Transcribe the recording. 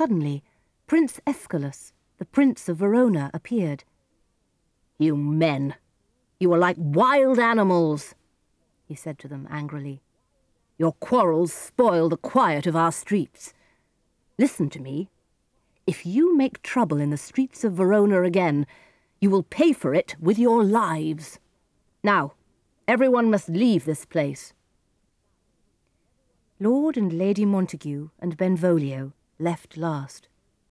suddenly Prince Escalus, the Prince of Verona, appeared. You men, you are like wild animals, he said to them angrily. Your quarrels spoil the quiet of our streets. Listen to me. If you make trouble in the streets of Verona again, you will pay for it with your lives. Now, everyone must leave this place. Lord and Lady Montague and Benvolio left last.